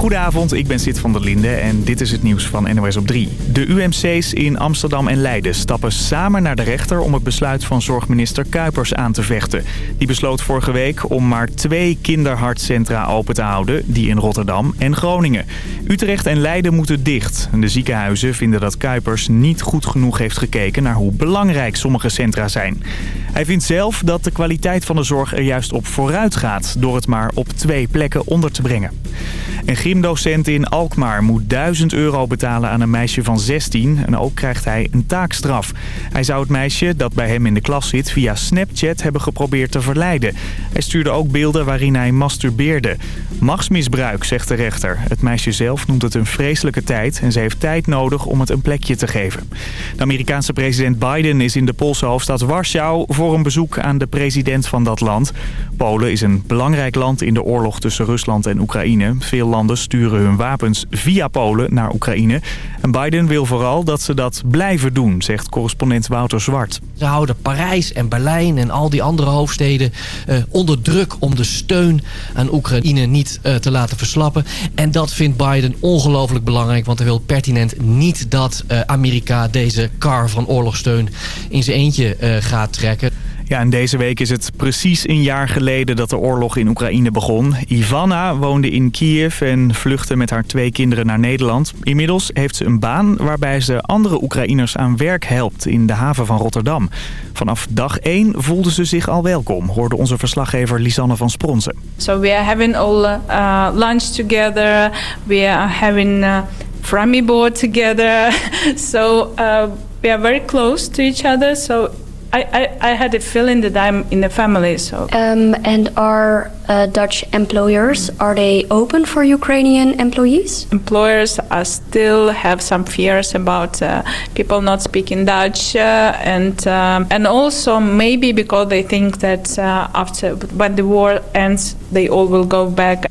Goedenavond, ik ben Sid van der Linde en dit is het nieuws van NOS op 3. De UMC's in Amsterdam en Leiden stappen samen naar de rechter... om het besluit van zorgminister Kuipers aan te vechten. Die besloot vorige week om maar twee kinderhartcentra open te houden... die in Rotterdam en Groningen. Utrecht en Leiden moeten dicht. De ziekenhuizen vinden dat Kuipers niet goed genoeg heeft gekeken... naar hoe belangrijk sommige centra zijn. Hij vindt zelf dat de kwaliteit van de zorg er juist op vooruit gaat... door het maar op twee plekken onder te brengen. Een gymdocent in Alkmaar moet 1000 euro betalen aan een meisje van 16 en ook krijgt hij een taakstraf. Hij zou het meisje dat bij hem in de klas zit via Snapchat hebben geprobeerd te verleiden. Hij stuurde ook beelden waarin hij masturbeerde. Machtsmisbruik, zegt de rechter. Het meisje zelf noemt het een vreselijke tijd en ze heeft tijd nodig om het een plekje te geven. De Amerikaanse president Biden is in de Poolse hoofdstad Warschau voor een bezoek aan de president van dat land. Polen is een belangrijk land in de oorlog tussen Rusland en Oekraïne. Veel landen sturen hun wapens via Polen naar Oekraïne. En Biden wil vooral dat ze dat blijven doen, zegt correspondent Wouter Zwart. Ze houden Parijs en Berlijn en al die andere hoofdsteden uh, onder druk om de steun aan Oekraïne niet uh, te laten verslappen. En dat vindt Biden ongelooflijk belangrijk, want hij wil pertinent niet dat uh, Amerika deze kar van oorlogsteun in zijn eentje gaat trekken. Ja, deze week is het precies een jaar geleden dat de oorlog in Oekraïne begon. Ivana woonde in Kiev en vluchtte met haar twee kinderen naar Nederland. Inmiddels heeft ze een baan waarbij ze andere Oekraïners aan werk helpt in de haven van Rotterdam. Vanaf dag 1 voelde ze zich al welkom, hoorde onze verslaggever Lisanne van Spronsen. So we are having all uh, lunch together. We are having uh, board together. so uh, we are very close to each other. So I, I, I, had a feeling that I'm in the family. So. Um, and are uh, Dutch employers are they open for Ukrainian employees? Employers are still have some fears about uh, people not speaking Dutch, uh, and um, and also maybe because they think that uh, after when the war ends, they all will go back.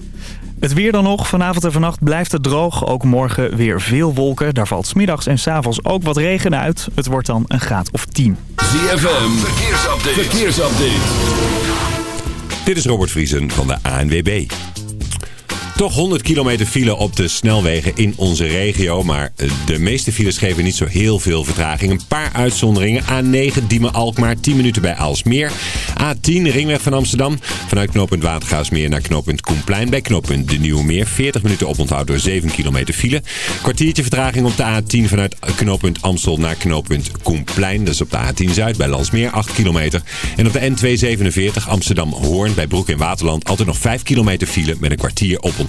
Het weer dan nog. Vanavond en vannacht blijft het droog. Ook morgen weer veel wolken. Daar valt smiddags en s'avonds ook wat regen uit. Het wordt dan een graad of 10. ZFM, verkeersupdate. verkeersupdate. Dit is Robert Vriesen van de ANWB. Toch 100 kilometer file op de snelwegen in onze regio. Maar de meeste files geven niet zo heel veel vertraging. Een paar uitzonderingen. A9 Diemen-Alkmaar 10 minuten bij Aalsmeer. A10 Ringweg van Amsterdam. Vanuit knooppunt Watergaasmeer naar knooppunt Koenplein. Bij knooppunt De Nieuwe Meer. 40 minuten oponthoud door 7 kilometer file. Kwartiertje vertraging op de A10 vanuit knooppunt Amstel naar knooppunt Koenplein. Dat is op de A10 Zuid bij Landsmeer 8 kilometer. En op de N247 Amsterdam-Hoorn bij Broek in Waterland. Altijd nog 5 kilometer file met een kwartier oponthoud.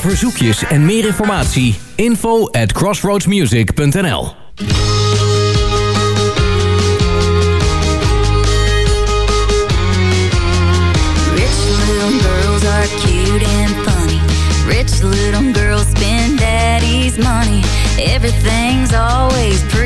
Verzoekjes en meer informatie info at crossroadsmusic.nl Rich little girls are cute and funny. Rich little girls spend daddy's money. Everything's always pretty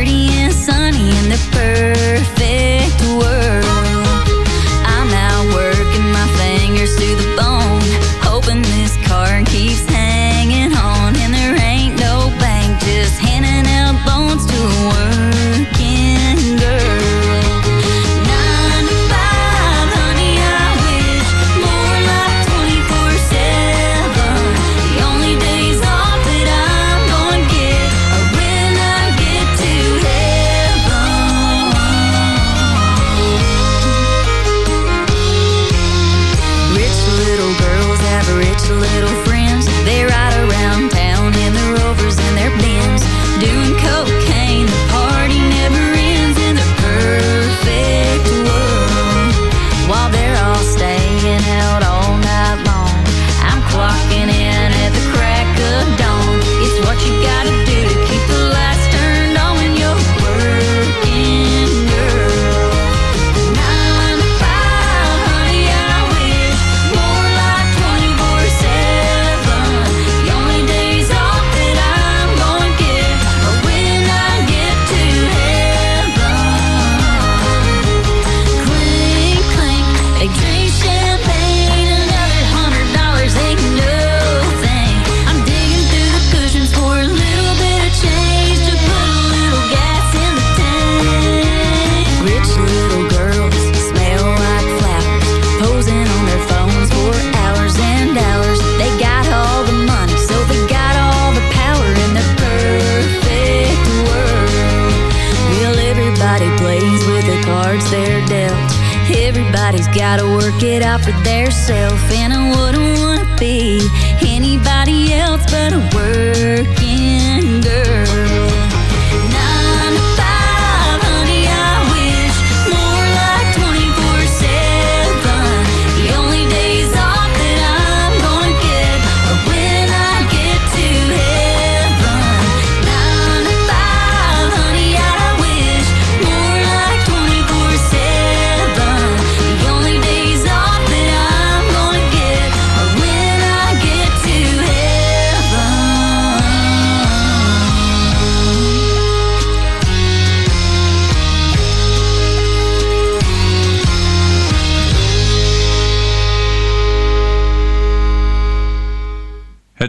work it out for their self, and I wouldn't wanna be anybody else but a working girl.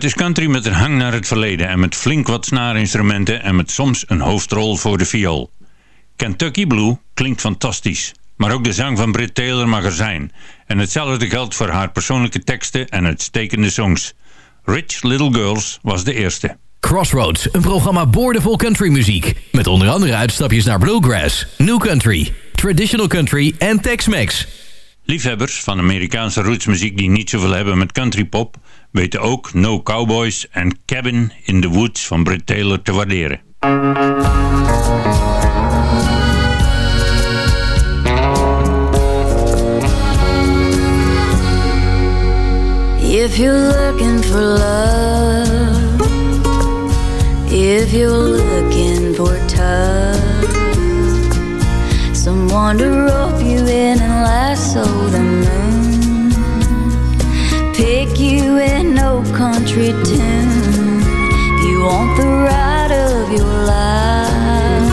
Is country met een hang naar het verleden en met flink wat snaarinstrumenten en met soms een hoofdrol voor de viool. Kentucky Blue klinkt fantastisch, maar ook de zang van Britt Taylor mag er zijn. En hetzelfde geldt voor haar persoonlijke teksten en uitstekende songs. Rich Little Girls was de eerste. Crossroads, een programma boordevol countrymuziek. Met onder andere uitstapjes naar bluegrass, new country, traditional country en Tex-Mex. Liefhebbers van Amerikaanse rootsmuziek die niet zoveel hebben met countrypop... weten ook No Cowboys en Cabin in the Woods van Britt Taylor te waarderen. If you're looking for love, if you're looking for tough, someone to rope you in and lasso the moon, pick you in no country tune. You want the ride of your life,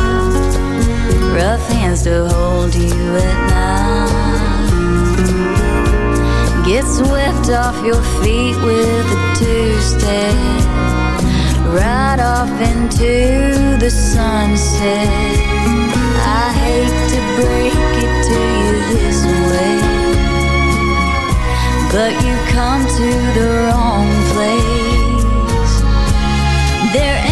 rough hands to hold you at night. Get swept off your feet with a two-step Right off into the sunset I hate to break it to you this way But you come to the wrong place. There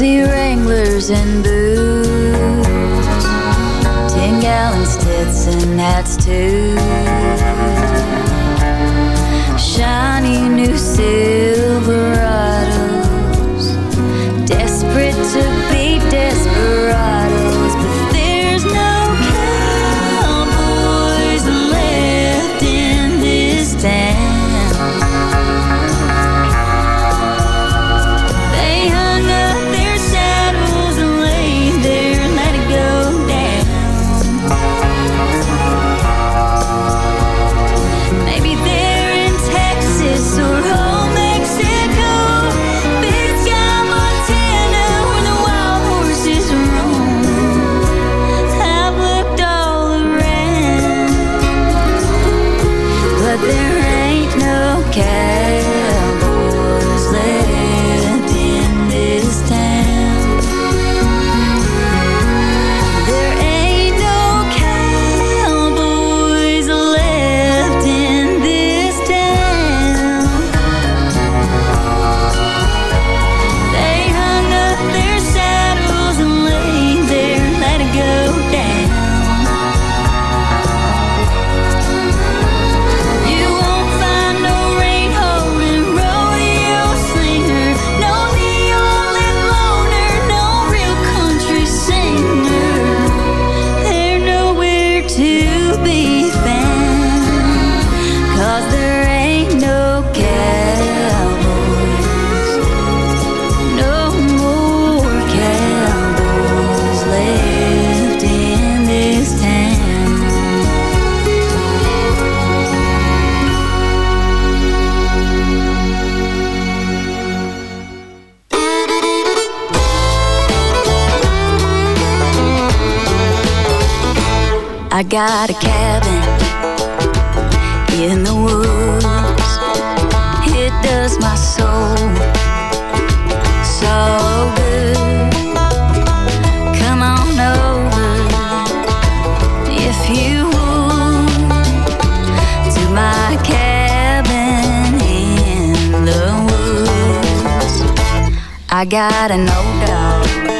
see rain. Thank you.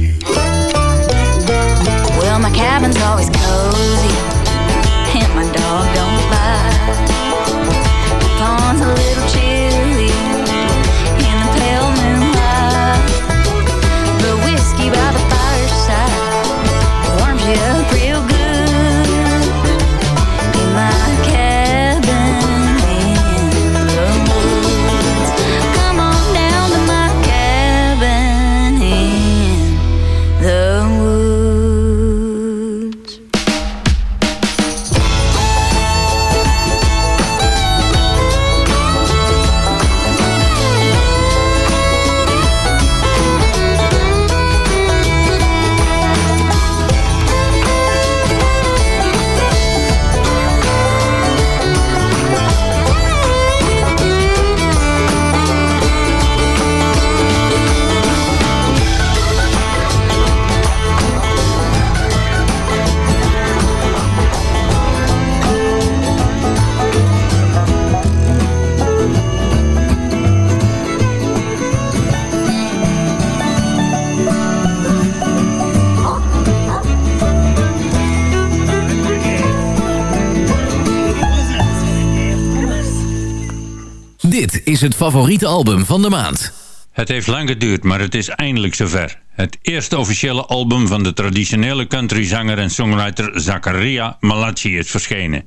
is het favoriete album van de maand. Het heeft lang geduurd, maar het is eindelijk zover. Het eerste officiële album van de traditionele countryzanger en songwriter Zakaria Malachi is verschenen.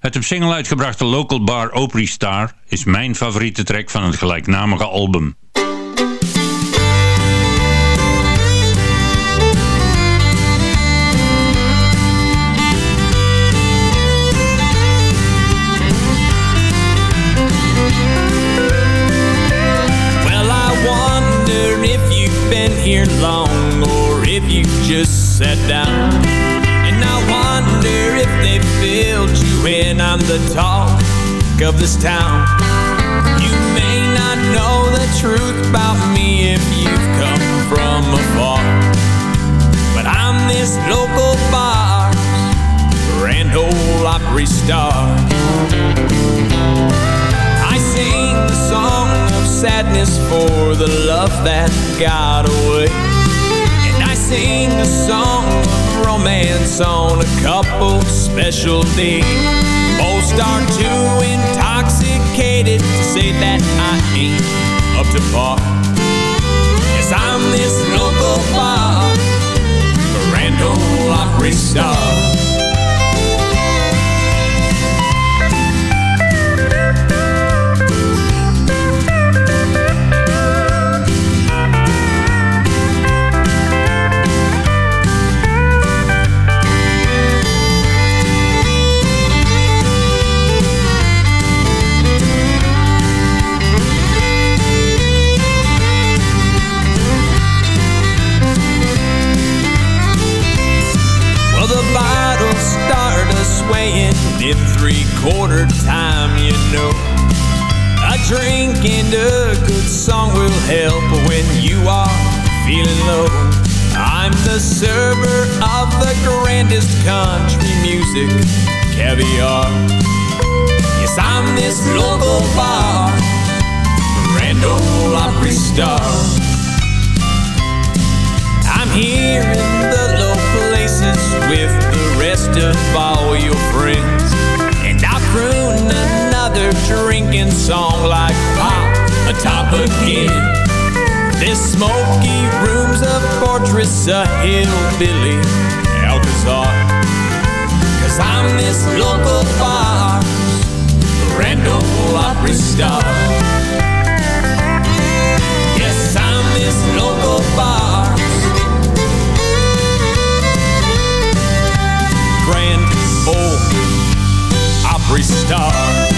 Het op single uitgebrachte Local Bar Opry Star is mijn favoriete track van het gelijknamige album. specialty. Most are too intoxicated to say that I ain't up to par. Yes, I'm this local bar, the Randall Opry star. Star. I'm here in the low places with the rest of all your friends. And I'll croon another drinking song like Pop atop again. This smoky room's a fortress, a hillbilly Alcazar. Cause I'm this local bar's Grand Ole Opry star. Star.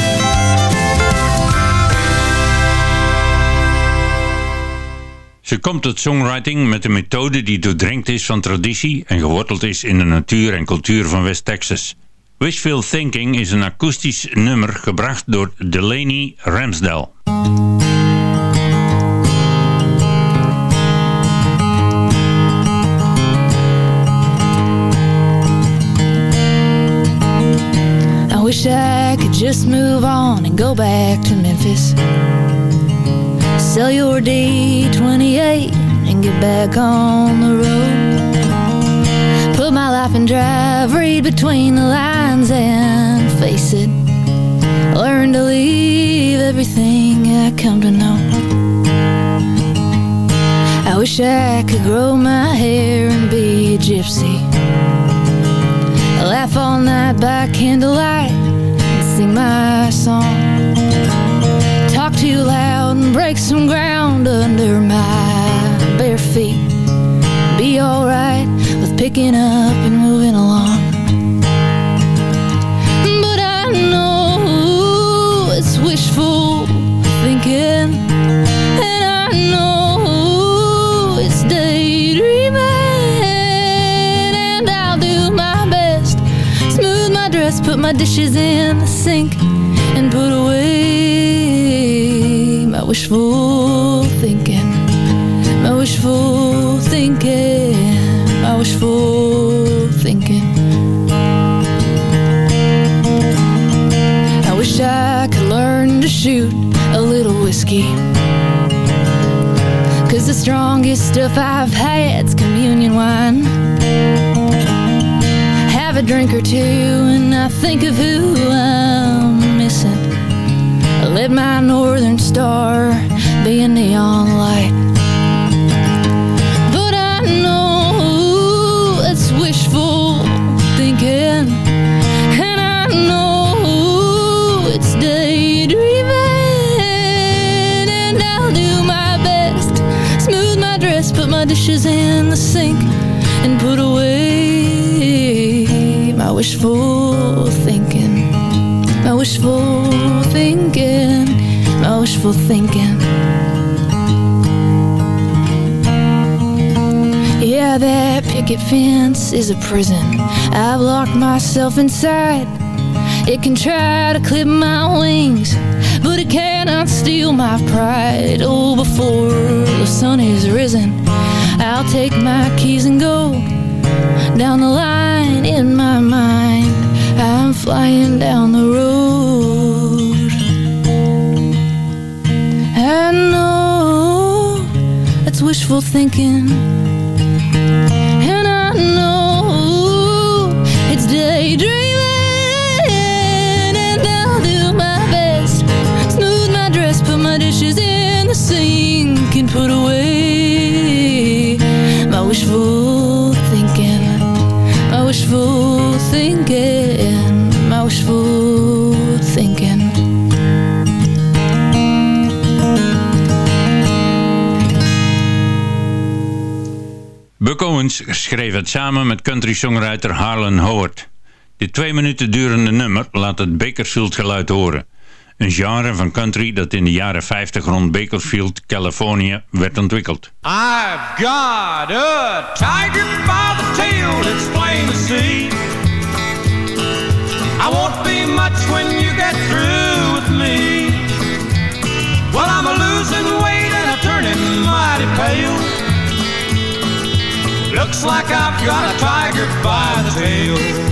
Ze komt tot songwriting met een methode die doordrenkt is van traditie en geworteld is in de natuur en cultuur van West Texas. Wishful Thinking is een akoestisch nummer gebracht door Delaney Ramsdale. Just move on and go back to Memphis. Sell your D28 and get back on the road. Put my life in drive, read between the lines and face it. Learn to leave everything I come to know. I wish I could grow my hair and be a gypsy. Laugh all night by candlelight and sing my song. Talk too loud and break some ground under my bare feet. Be alright with picking up and moving along. But I know it's wishful thinking, and I know it's daydreaming, and I'll do my best. Smooth my dress, put my dishes in the sink, and put away my wishful is a prison. I've locked myself inside. It can try to clip my wings, but it cannot steal my pride. Oh, before the sun is risen, I'll take my keys and go down the line in my mind. I'm flying down the road. I know that's wishful thinking. dreaming And I'll do my best. Smooth my dress, put my dishes in the sink And put away my wishful thinking. My wishful thinking My wishful thinking. Buck Owens schreef het samen met country-songwriter Harlan Howard. Dit twee minuten durende nummer laat het Bakersfield geluid horen. Een genre van country dat in de jaren 50 rond Bakersfield, Californië werd ontwikkeld. I've got a tiger by the tail, it's plain to see. I won't be much when you get through with me. Well, I'm a losing weight and I'm turning mighty pale. Looks like I've got a tiger by the tail.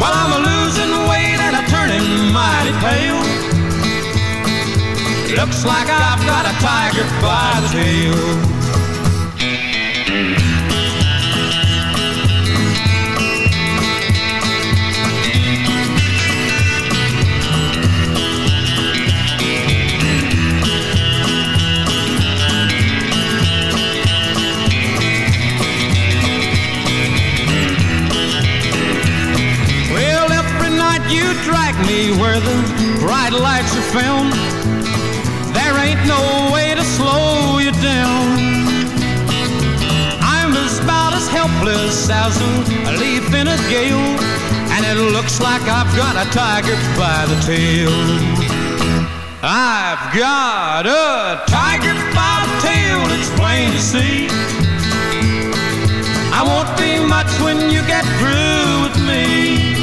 Well, I'm a losing weight and I'm turning mighty pale. Looks like I've got a tiger by the tail. Like I've got a tiger by the tail. I've got a tiger by the tail, it's plain to see. I won't be much when you get through with me.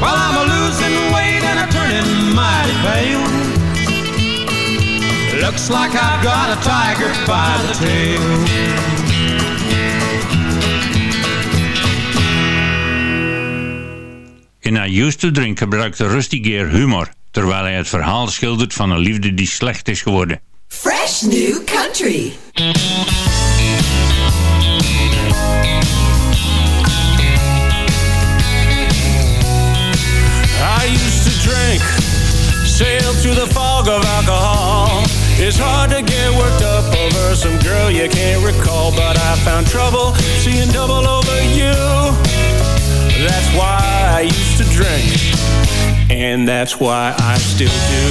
Well, I'm a losing weight and I'm turning mighty pale. Looks like I've got a tiger by the tail. I Used to Drink gebruikte Rusty Gear humor, terwijl hij het verhaal schildert van een liefde die slecht is geworden. Fresh New Country. sail through the fog of alcohol. It's hard to get worked up over some girl you can't recall, but I found trouble seeing double over you. That's why I used to drink, and that's why I still do.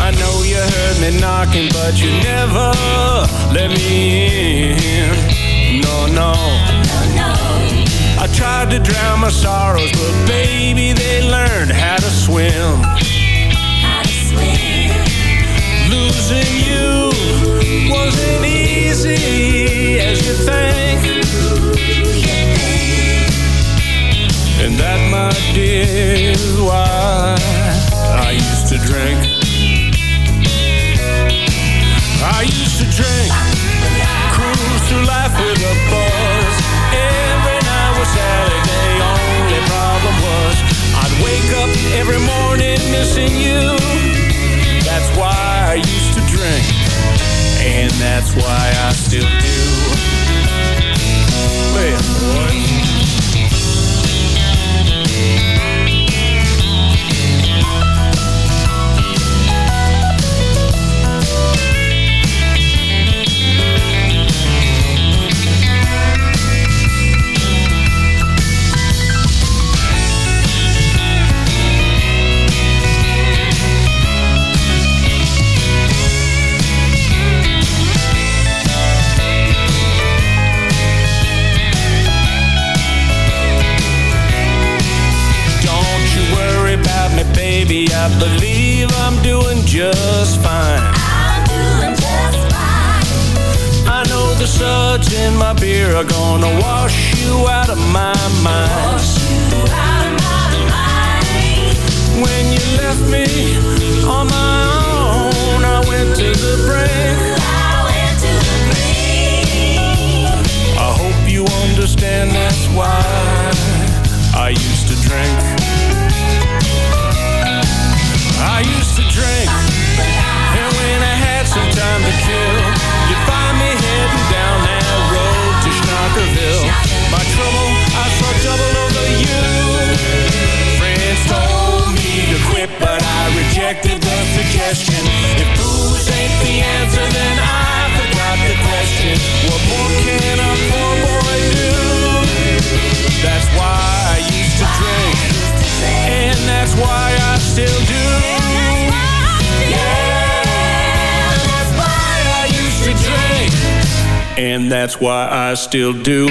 I know you heard me knocking, but you never let me in. No, no. No, no. I tried to drown my sorrows, but that's why I still do.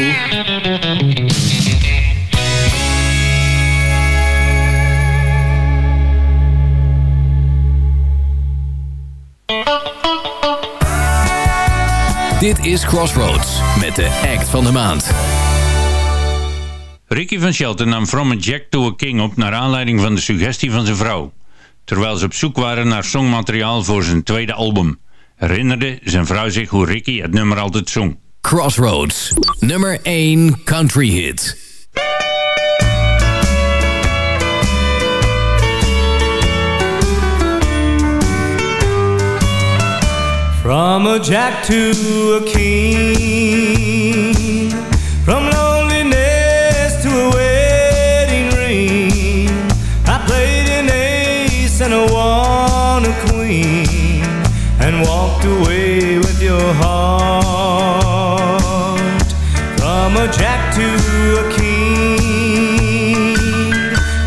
Dit is Crossroads met de act van de maand. Ricky van Shelton nam From a Jack to a King op naar aanleiding van de suggestie van zijn vrouw. Terwijl ze op zoek waren naar songmateriaal voor zijn tweede album. Herinnerde zijn vrouw zich hoe Ricky het nummer altijd zong. Crossroads, nummer 1 country hit. From a jack to a king, jack to a king,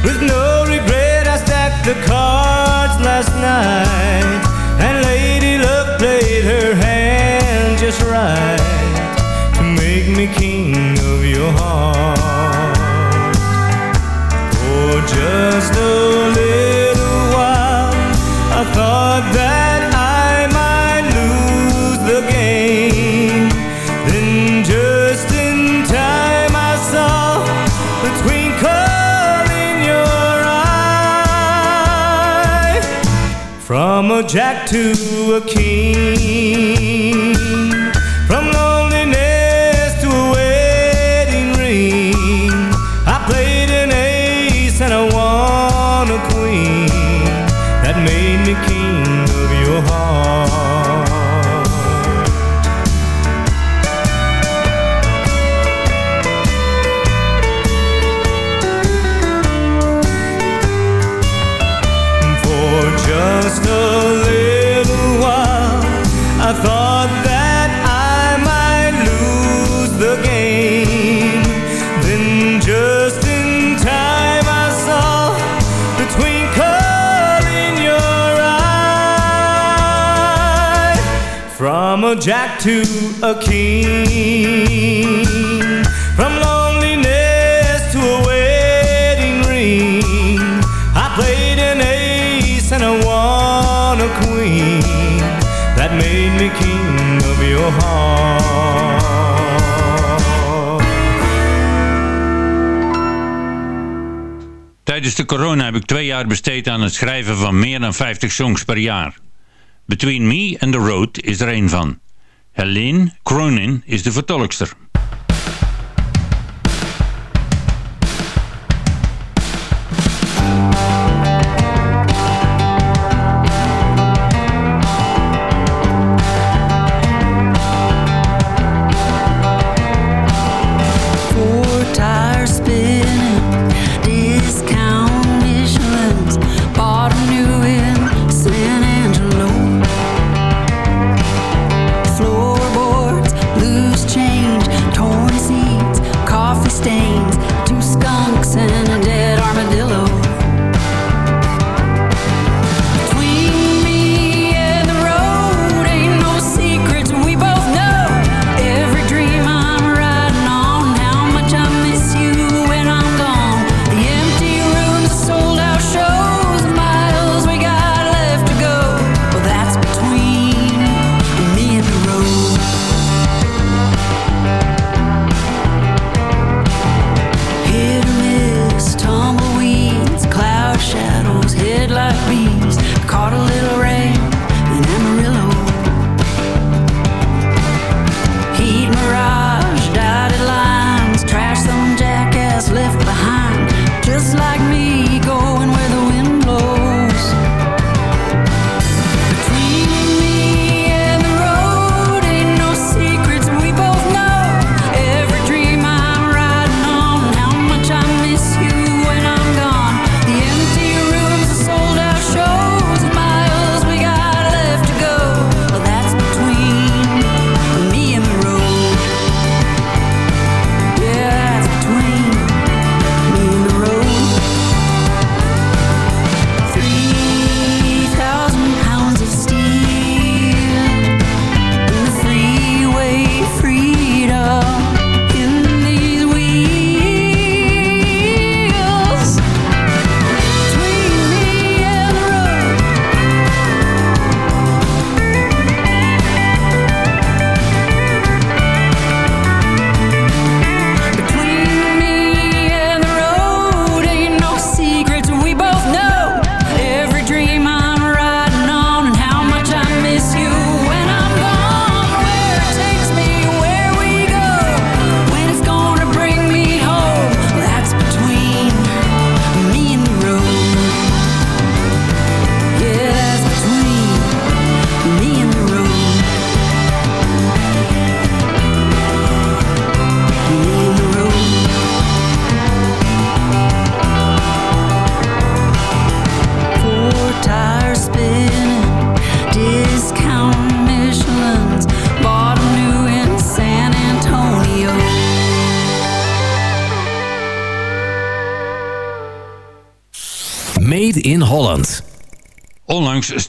with no regret I stacked the cards last night, and Lady Luck played her hand just right to make me king of your heart. For just a little while, I thought that jack to a king, to a king, from loneliness to a wedding ring. I played an ace and I won a queen that made me king of your heart. Tijdens de corona heb ik twee jaar besteed aan het schrijven van meer dan 50 songs per jaar. Between Me and the Road is er één van. Helene Cronin is de vertolkster.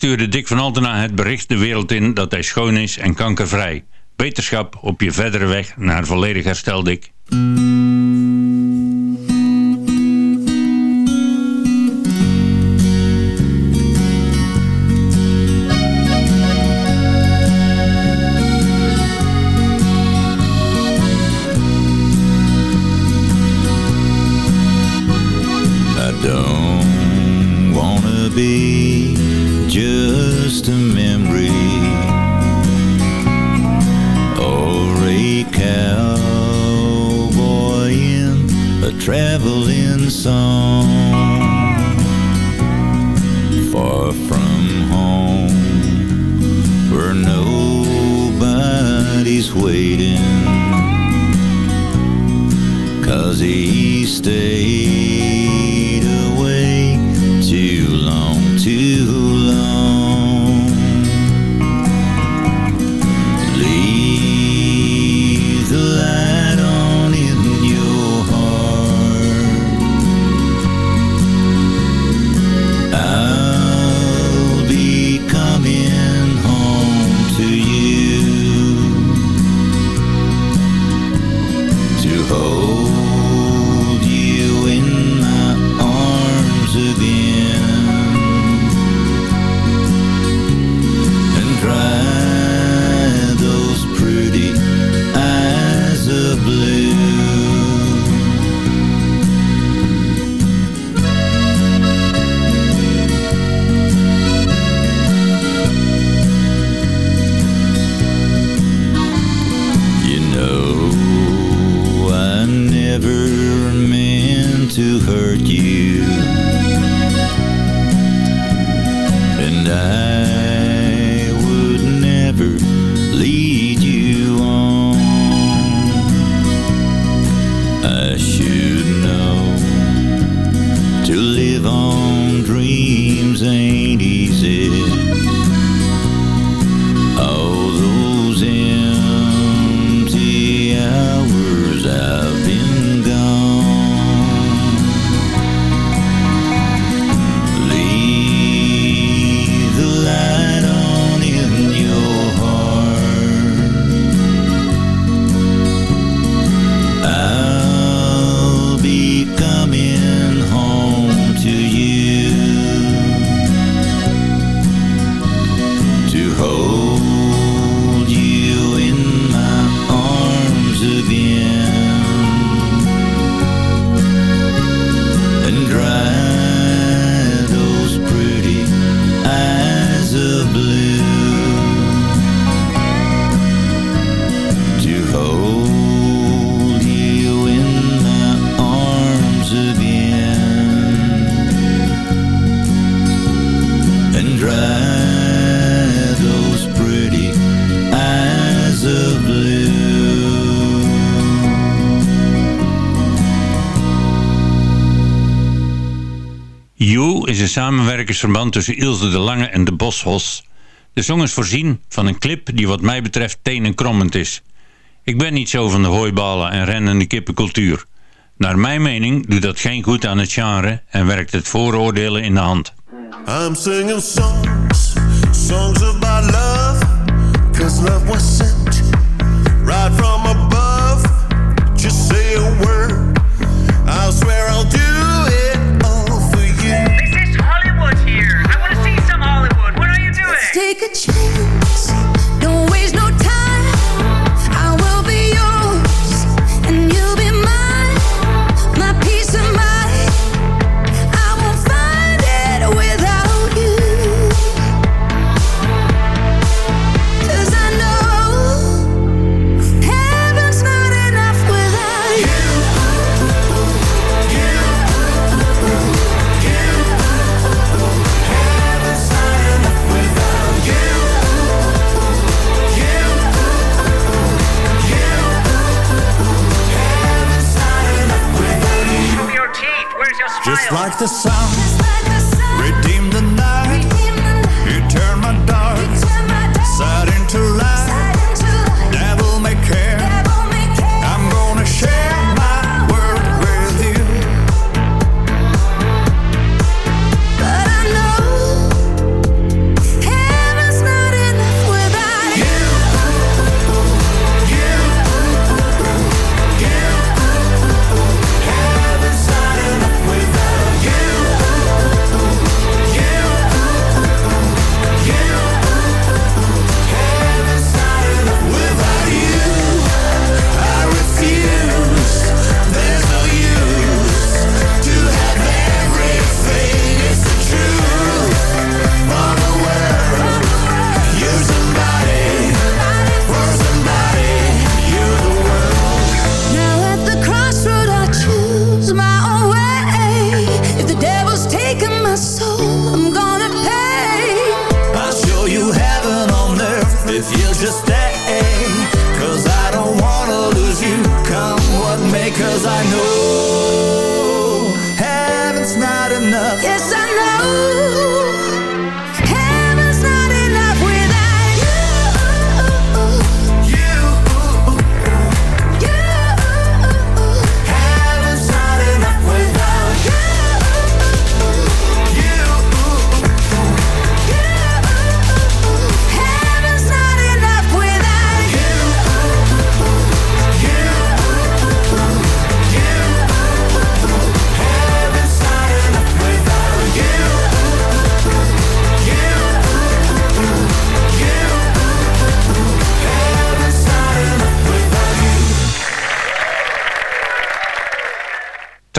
Stuurde Dick van Altena het bericht de wereld in dat hij schoon is en kankervrij. Wetenschap op je verdere weg naar volledig herstel, Dick. Waiting. Cause he stayed away too long, too samenwerkingsverband tussen Ilse de Lange en de Boshos. De song is voorzien van een clip die wat mij betreft tenenkrommend is. Ik ben niet zo van de hooibalen en rennende kippencultuur. Naar mijn mening doet dat geen goed aan het genre en werkt het vooroordelen in de hand. I'm singing songs, songs about love, cause love was sent right from above. Just say a word, swear I'll do take a. Like the sound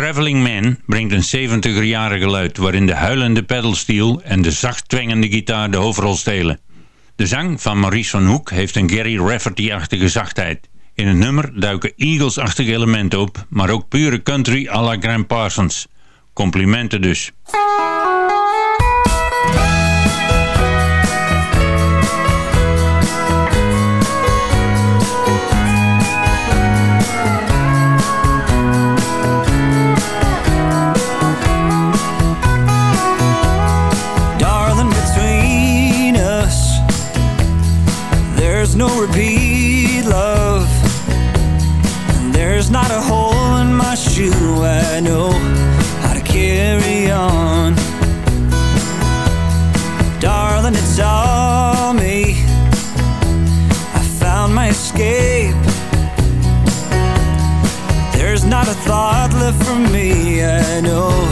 Traveling Man brengt een 70er-jaren geluid waarin de huilende pedalsteel en de zacht twengende gitaar de hoofdrol stelen. De zang van Maurice van Hoek heeft een Gary Rafferty-achtige zachtheid. In het nummer duiken Eagles-achtige elementen op, maar ook pure country à la grand Parsons. Complimenten dus. I know.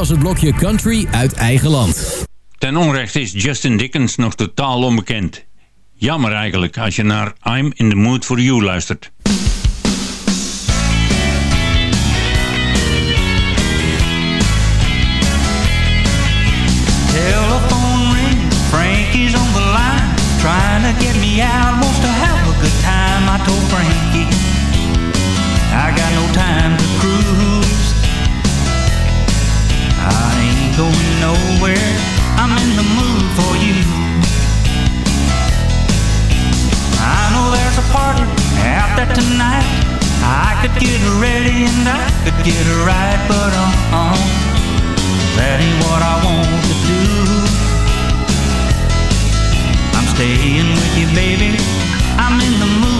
was het blokje Country uit eigen land. Ten onrecht is Justin Dickens nog totaal onbekend. Jammer eigenlijk als je naar I'm in the Mood for You luistert. Frankie's on the line, trying to get me out. nowhere. I'm in the mood for you. I know there's a party out there tonight. I could get ready and I could get it right, but uh, uh, that ain't what I want to do. I'm staying with you, baby. I'm in the mood.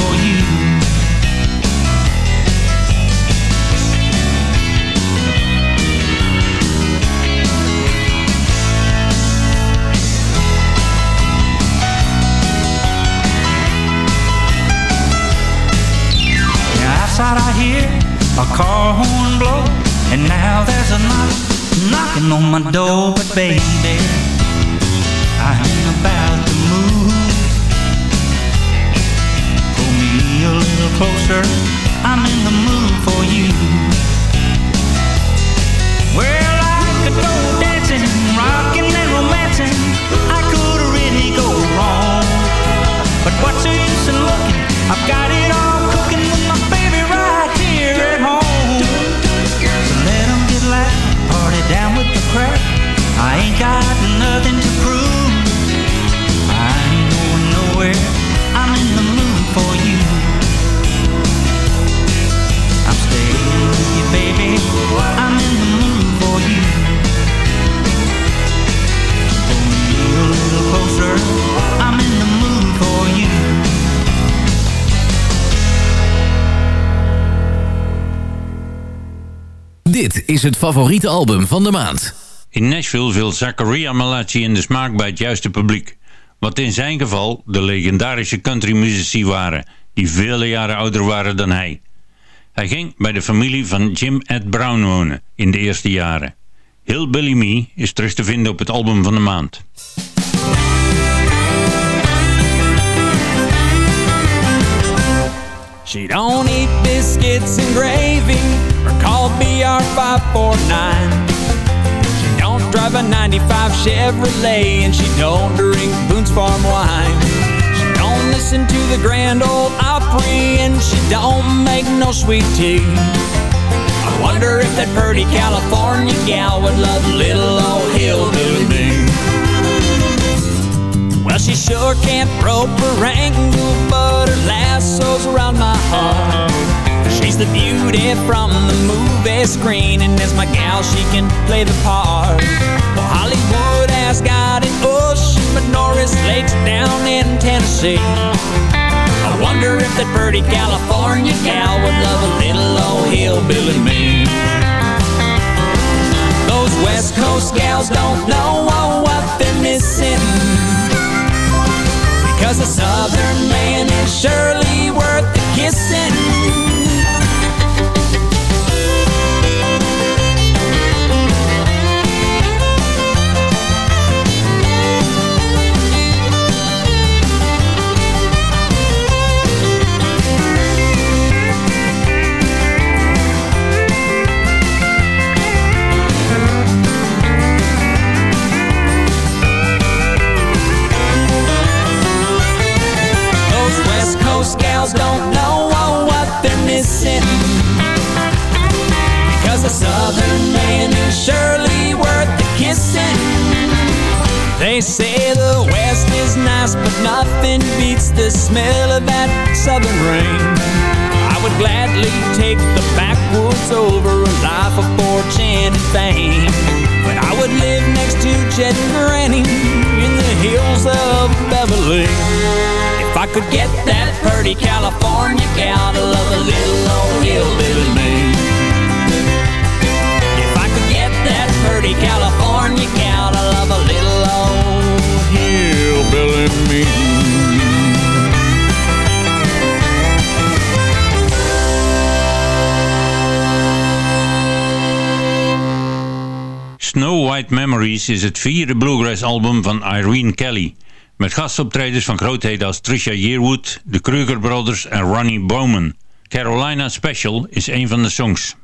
outside I hear a car horn blow, and now there's a knock knocking on my door, but baby, I ain't about to move. Pull me a little closer, I'm in the mood for you. Well, I could go dancing, rocking and romancing. I could really go wrong, but what's the use in looking? I've got it got nothing to prove. I ain't going nowhere. I'm in the mood for you. I'm staying with you, baby. I'm in the mood for you. Pull me a little closer. I'm in the mood for you. Dit is het favoriete album van de maand. In Nashville viel Zachariah Malachi in de smaak bij het juiste publiek. Wat in zijn geval de legendarische countrymuzici waren, die vele jaren ouder waren dan hij. Hij ging bij de familie van Jim Ed Brown wonen in de eerste jaren. Hillbilly Me is terug te vinden op het album van de maand. She don't eat biscuits and gravy or call BR 549. Drive a 95 Chevrolet and she don't drink Boone's Farm wine. She don't listen to the Grand Ole Opry and she don't make no sweet tea. I wonder if that pretty California gal would love little old hillbilly me. Well, she sure can't rope or angle, but the beauty from the movie screen, and as my gal, she can play the part. Well, Hollywood has got an ocean, but Norris Lake's down in Tennessee. I wonder if that pretty California gal would love a little old hillbilly me. Those West Coast gals don't know what they're missing. Cause a southern man is surely worth the kissing. Because a southern man is surely worth the kissing. They say the West is nice, but nothing beats the smell of that southern rain. I would gladly take the backwoods over a life of fortune and fame. But I would live next to Chet and Granny in the hills of Beverly. If I could get that pretty California gal to love a little old hillbilly me. Pretty California gal to love a little old hillbilly me. Snow White Memories is het vierde bluegrass album van Irene Kelly. Met gastoptredens van grootheden als Trisha Yearwood, de Kruger Brothers en Ronnie Bowman. Carolina Special is een van de songs.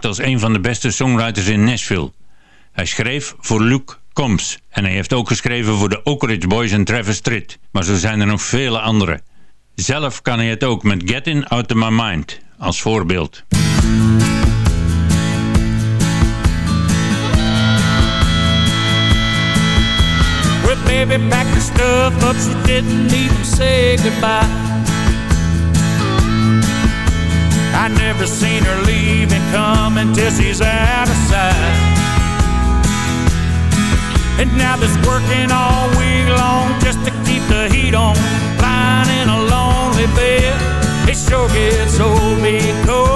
als een van de beste songwriters in Nashville. Hij schreef voor Luke Combs en hij heeft ook geschreven voor de Oak Ridge Boys en Travis Tritt, maar zo zijn er nog vele anderen. Zelf kan hij het ook met Get In Out of My Mind als voorbeeld. Back the stuff didn't say goodbye. I never seen her leave and come until she's out of sight. And now this working all week long just to keep the heat on, lying in a lonely bed. It sure gets old because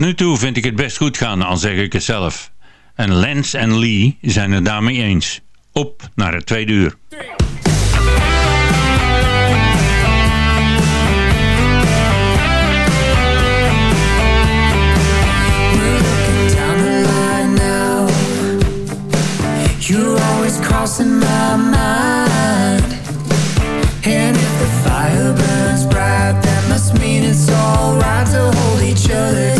nu toe vind ik het best goed gaan, al zeg ik het zelf. En Lance en Lee zijn het daarmee eens. Op naar het tweede uur. You're always my mind And if the fire burns bright That must mean it's alright to hold each other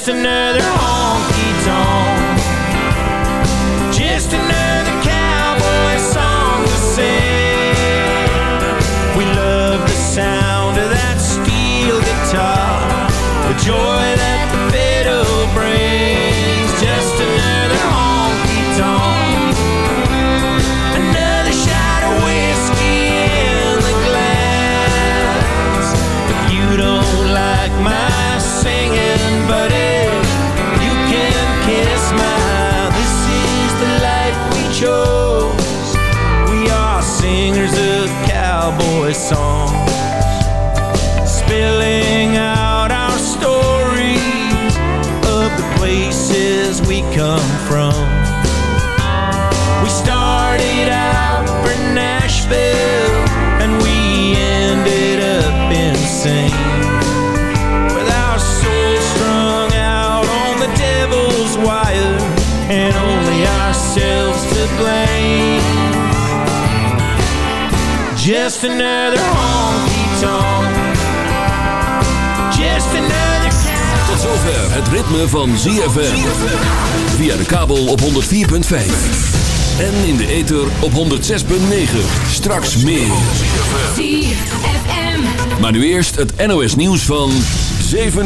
just another Just another honky. Just another. Tot zover het ritme van ZFM. Via de kabel op 104.5. En in de ether op 106.9. Straks meer. ZFM. Maar nu eerst het NOS nieuws van 7.